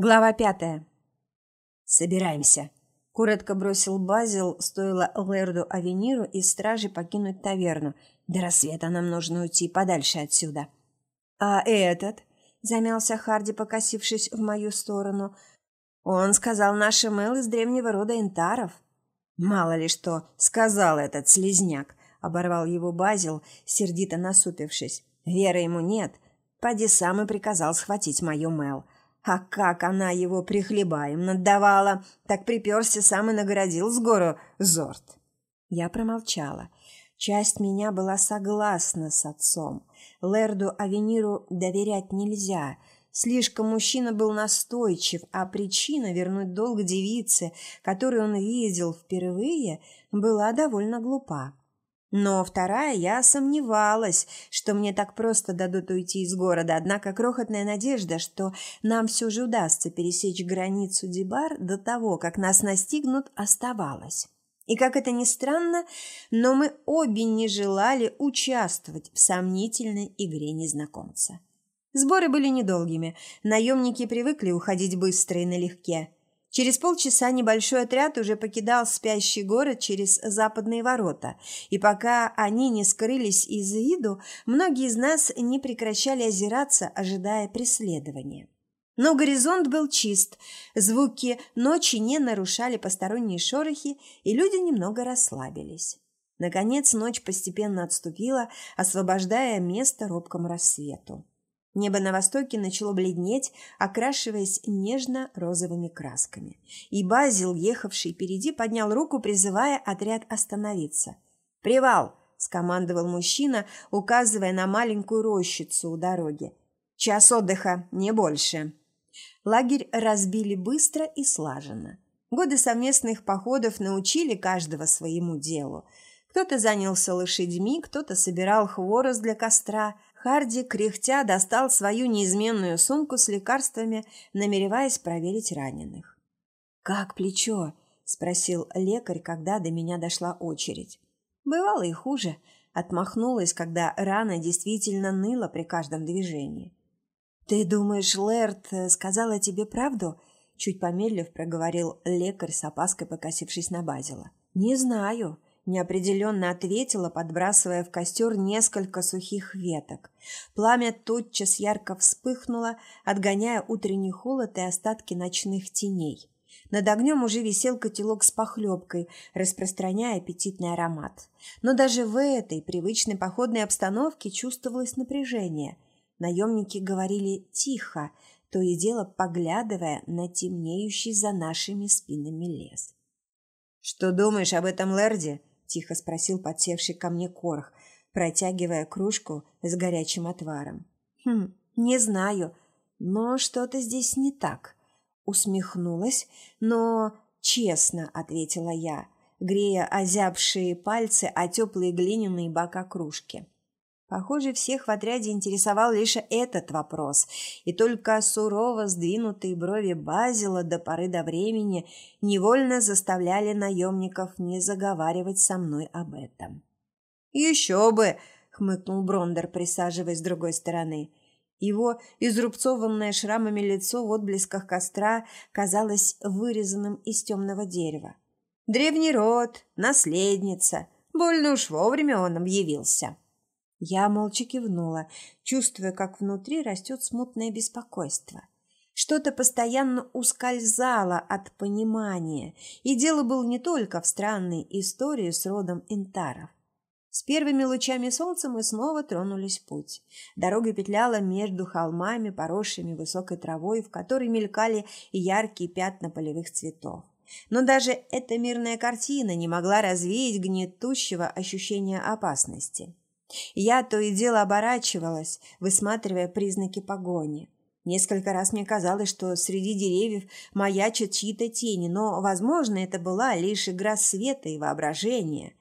Глава пятая. «Собираемся», — коротко бросил Базил, стоило Лерду Авениру и стражи покинуть таверну. «До рассвета нам нужно уйти подальше отсюда». «А этот?» — замялся Харди, покосившись в мою сторону. «Он сказал нашим Мэл из древнего рода интаров». «Мало ли что сказал этот слезняк», — оборвал его Базил, сердито насупившись. «Веры ему нет. Поди сам и приказал схватить мою Мэл». А как она его прихлебаем надавала, так приперся сам и нагородил с гору Зорт. Я промолчала. Часть меня была согласна с отцом. Лерду Авениру доверять нельзя. Слишком мужчина был настойчив, а причина вернуть долг девице, которую он видел впервые, была довольно глупа. Но вторая я сомневалась, что мне так просто дадут уйти из города, однако крохотная надежда, что нам все же удастся пересечь границу Дибар до того, как нас настигнут, оставалась. И как это ни странно, но мы обе не желали участвовать в сомнительной игре незнакомца. Сборы были недолгими, наемники привыкли уходить быстро и налегке – Через полчаса небольшой отряд уже покидал спящий город через западные ворота, и пока они не скрылись из виду, многие из нас не прекращали озираться, ожидая преследования. Но горизонт был чист, звуки ночи не нарушали посторонние шорохи, и люди немного расслабились. Наконец ночь постепенно отступила, освобождая место робкому рассвету. Небо на востоке начало бледнеть, окрашиваясь нежно-розовыми красками. И Базил, ехавший впереди, поднял руку, призывая отряд остановиться. «Привал!» – скомандовал мужчина, указывая на маленькую рощицу у дороги. «Час отдыха, не больше». Лагерь разбили быстро и слаженно. Годы совместных походов научили каждого своему делу. Кто-то занялся лошадьми, кто-то собирал хворост для костра – Харди, кряхтя, достал свою неизменную сумку с лекарствами, намереваясь проверить раненых. «Как плечо?» – спросил лекарь, когда до меня дошла очередь. «Бывало и хуже», – отмахнулась, когда рана действительно ныла при каждом движении. «Ты думаешь, Лэрд сказала тебе правду?» Чуть помедлив проговорил лекарь с опаской, покосившись на Базила. «Не знаю неопределенно ответила, подбрасывая в костер несколько сухих веток. Пламя тотчас ярко вспыхнуло, отгоняя утренний холод и остатки ночных теней. Над огнем уже висел котелок с похлебкой, распространяя аппетитный аромат. Но даже в этой привычной походной обстановке чувствовалось напряжение. Наемники говорили тихо, то и дело поглядывая на темнеющий за нашими спинами лес. «Что думаешь об этом Лерде?» Тихо спросил подсевший ко мне корх, протягивая кружку с горячим отваром. Хм, не знаю, но что-то здесь не так. Усмехнулась, но честно ответила я, грея озябшие пальцы о теплые глиняные бока кружки. Похоже, всех в отряде интересовал лишь этот вопрос, и только сурово сдвинутые брови Базила до поры до времени невольно заставляли наемников не заговаривать со мной об этом. «Еще бы!» — хмыкнул Брондер, присаживаясь с другой стороны. Его изрубцованное шрамами лицо в отблесках костра казалось вырезанным из темного дерева. «Древний род, наследница. Больно уж вовремя он объявился». Я молча кивнула, чувствуя, как внутри растет смутное беспокойство. Что-то постоянно ускользало от понимания, и дело было не только в странной истории с родом Интаров. С первыми лучами солнца мы снова тронулись в путь. Дорога петляла между холмами, поросшими высокой травой, в которой мелькали яркие пятна полевых цветов. Но даже эта мирная картина не могла развеять гнетущего ощущения опасности. Я то и дело оборачивалась, высматривая признаки погони. Несколько раз мне казалось, что среди деревьев маячат чьи-то тени, но, возможно, это была лишь игра света и воображения.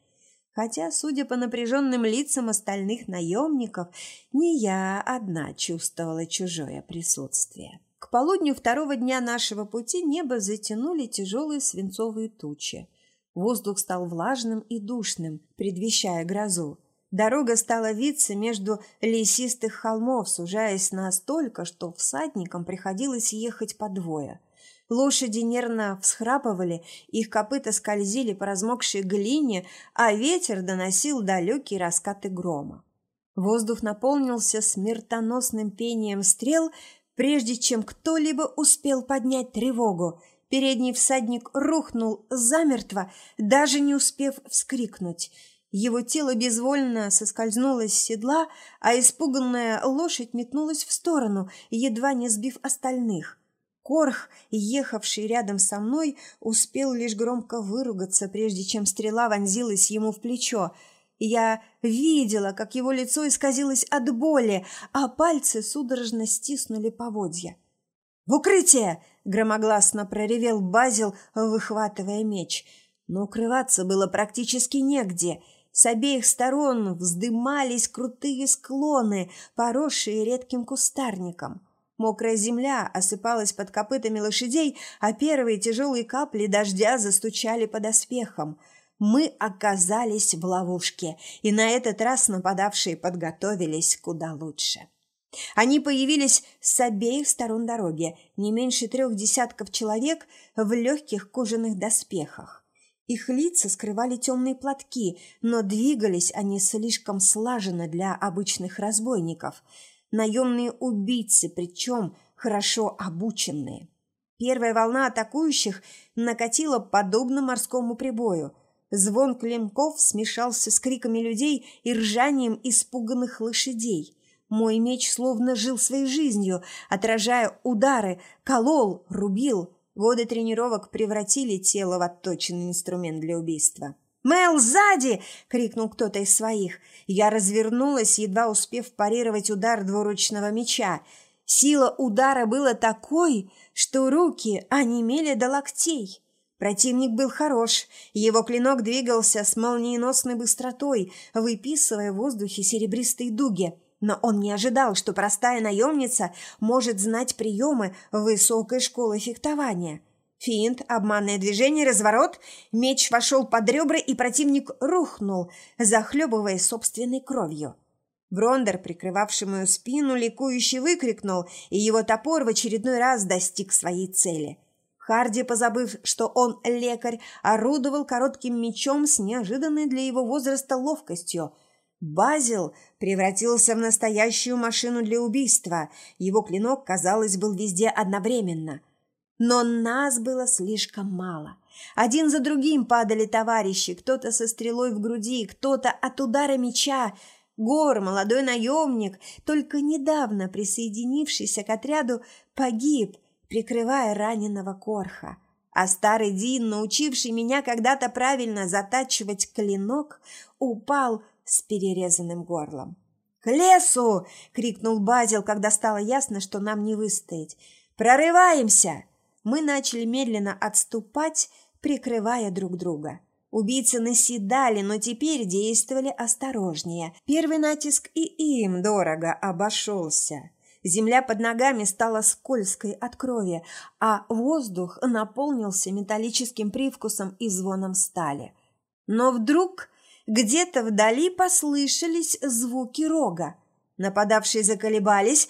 Хотя, судя по напряженным лицам остальных наемников, не я одна чувствовала чужое присутствие. К полудню второго дня нашего пути небо затянули тяжелые свинцовые тучи. Воздух стал влажным и душным, предвещая грозу. Дорога стала виться между лесистых холмов, сужаясь настолько, что всадникам приходилось ехать по двое. Лошади нервно всхрапывали, их копыта скользили по размокшей глине, а ветер доносил далекие раскаты грома. Воздух наполнился смертоносным пением стрел, прежде чем кто-либо успел поднять тревогу. Передний всадник рухнул замертво, даже не успев вскрикнуть – его тело безвольно соскользнуло с седла, а испуганная лошадь метнулась в сторону, едва не сбив остальных. Корх, ехавший рядом со мной, успел лишь громко выругаться, прежде чем стрела вонзилась ему в плечо. Я видела, как его лицо исказилось от боли, а пальцы судорожно стиснули поводья. «В укрытие!» – громогласно проревел Базил, выхватывая меч. Но укрываться было практически негде – с обеих сторон вздымались крутые склоны, поросшие редким кустарником. Мокрая земля осыпалась под копытами лошадей, а первые тяжелые капли дождя застучали под оспехом. Мы оказались в ловушке, и на этот раз нападавшие подготовились куда лучше. Они появились с обеих сторон дороги, не меньше трех десятков человек в легких кожаных доспехах. Их лица скрывали темные платки, но двигались они слишком слаженно для обычных разбойников. Наемные убийцы, причем хорошо обученные. Первая волна атакующих накатила подобно морскому прибою. Звон клинков смешался с криками людей и ржанием испуганных лошадей. Мой меч словно жил своей жизнью, отражая удары, колол, рубил – Годы тренировок превратили тело в отточенный инструмент для убийства. «Мэл, сзади!» — крикнул кто-то из своих. Я развернулась, едва успев парировать удар двуручного меча. Сила удара была такой, что руки онемели до локтей. Противник был хорош. Его клинок двигался с молниеносной быстротой, выписывая в воздухе серебристые дуги. Но он не ожидал, что простая наемница может знать приемы высокой школы фехтования. Финт, обманное движение, разворот, меч вошел под ребра, и противник рухнул, захлебываясь собственной кровью. Брондер, прикрывавший мою спину, ликующе выкрикнул, и его топор в очередной раз достиг своей цели. Харди, позабыв, что он лекарь, орудовал коротким мечом с неожиданной для его возраста ловкостью – Базил превратился в настоящую машину для убийства. Его клинок, казалось, был везде одновременно. Но нас было слишком мало. Один за другим падали товарищи, кто-то со стрелой в груди, кто-то от удара меча. Гор, молодой наемник, только недавно присоединившийся к отряду, погиб, прикрывая раненого Корха. А старый Дин, научивший меня когда-то правильно затачивать клинок, упал с перерезанным горлом. «К лесу!» — крикнул Базил, когда стало ясно, что нам не выстоять. «Прорываемся!» Мы начали медленно отступать, прикрывая друг друга. Убийцы наседали, но теперь действовали осторожнее. Первый натиск и им дорого обошелся. Земля под ногами стала скользкой от крови, а воздух наполнился металлическим привкусом и звоном стали. Но вдруг где-то вдали послышались звуки рога. Нападавшие заколебались,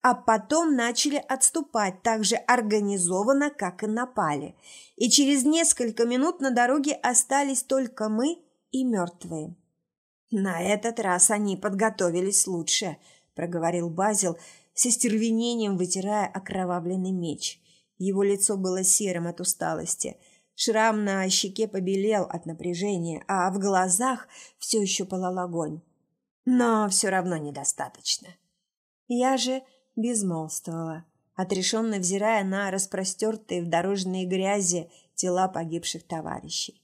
а потом начали отступать так же организованно, как и напали. И через несколько минут на дороге остались только мы и мертвые. «На этот раз они подготовились лучше», – проговорил Базил, с истервенением вытирая окровавленный меч. Его лицо было серым от усталости – Шрам на щеке побелел от напряжения, а в глазах все еще пылал огонь. Но все равно недостаточно. Я же безмолвствовала, отрешенно взирая на распростертые в дорожной грязи тела погибших товарищей.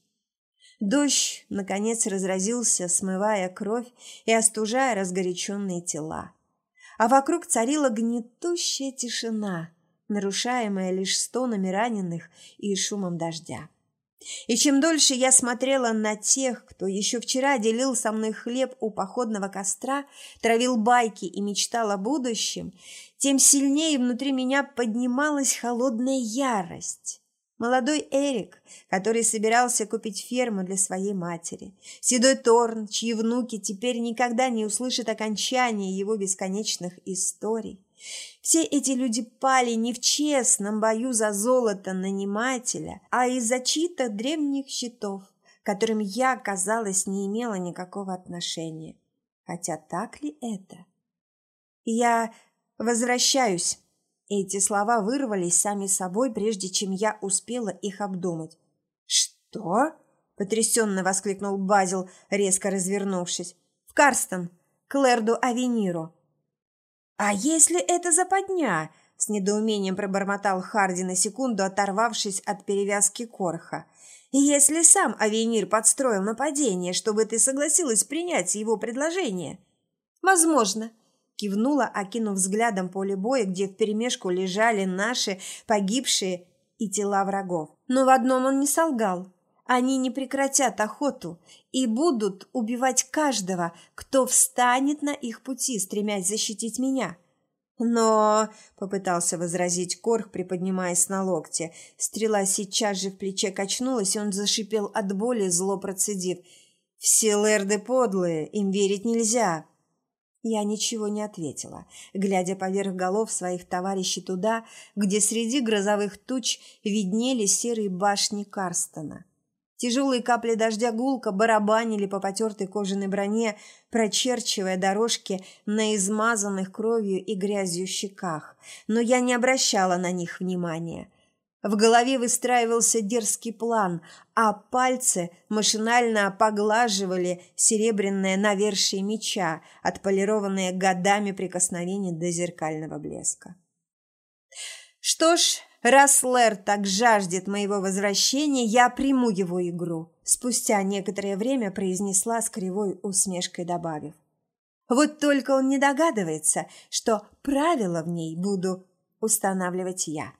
Дождь, наконец, разразился, смывая кровь и остужая разгоряченные тела. А вокруг царила гнетущая тишина – нарушаемая лишь стонами раненых и шумом дождя. И чем дольше я смотрела на тех, кто еще вчера делил со мной хлеб у походного костра, травил байки и мечтал о будущем, тем сильнее внутри меня поднималась холодная ярость. Молодой Эрик, который собирался купить ферму для своей матери. Седой Торн, чьи внуки теперь никогда не услышат окончания его бесконечных историй. Все эти люди пали не в честном бою за золото нанимателя, а из-за чьих-то древних счетов, которым я, казалось, не имела никакого отношения. Хотя так ли это? Я возвращаюсь. Эти слова вырвались сами собой, прежде чем я успела их обдумать. «Что?» – потрясенно воскликнул Базил, резко развернувшись. «В Карстон, к Лерду Авениру». «А если это западня?» – с недоумением пробормотал Харди на секунду, оторвавшись от перевязки корха. «Если сам Авенир подстроил нападение, чтобы ты согласилась принять его предложение?» «Возможно», кивнула, окинув взглядом поле боя, где вперемешку лежали наши погибшие и тела врагов. Но в одном он не солгал. Они не прекратят охоту и будут убивать каждого, кто встанет на их пути, стремясь защитить меня. Но, — попытался возразить Корх, приподнимаясь на локте, стрела сейчас же в плече качнулась, и он зашипел от боли, зло процедив. «Все лэрды подлые, им верить нельзя!» Я ничего не ответила, глядя поверх голов своих товарищей туда, где среди грозовых туч виднели серые башни Карстона. Тяжелые капли дождя гулко барабанили по потертой кожаной броне, прочерчивая дорожки на измазанных кровью и грязью щеках, но я не обращала на них внимания. В голове выстраивался дерзкий план, а пальцы машинально поглаживали серебряное навершие меча, отполированное годами прикосновений до зеркального блеска. Что ж, раз Лэр так жаждет моего возвращения, я приму его игру, спустя некоторое время произнесла с кривой усмешкой добавив. Вот только он не догадывается, что правила в ней буду устанавливать я.